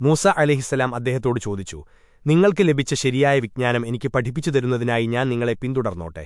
മൂസ അലഹിസലാം അദ്ദേഹത്തോട് ചോദിച്ചു നിങ്ങൾക്ക് ലഭിച്ച ശരിയായ വിജ്ഞാനം എനിക്ക് പഠിപ്പിച്ചു തരുന്നതിനായി ഞാൻ നിങ്ങളെ പിന്തുടർന്നോട്ടെ?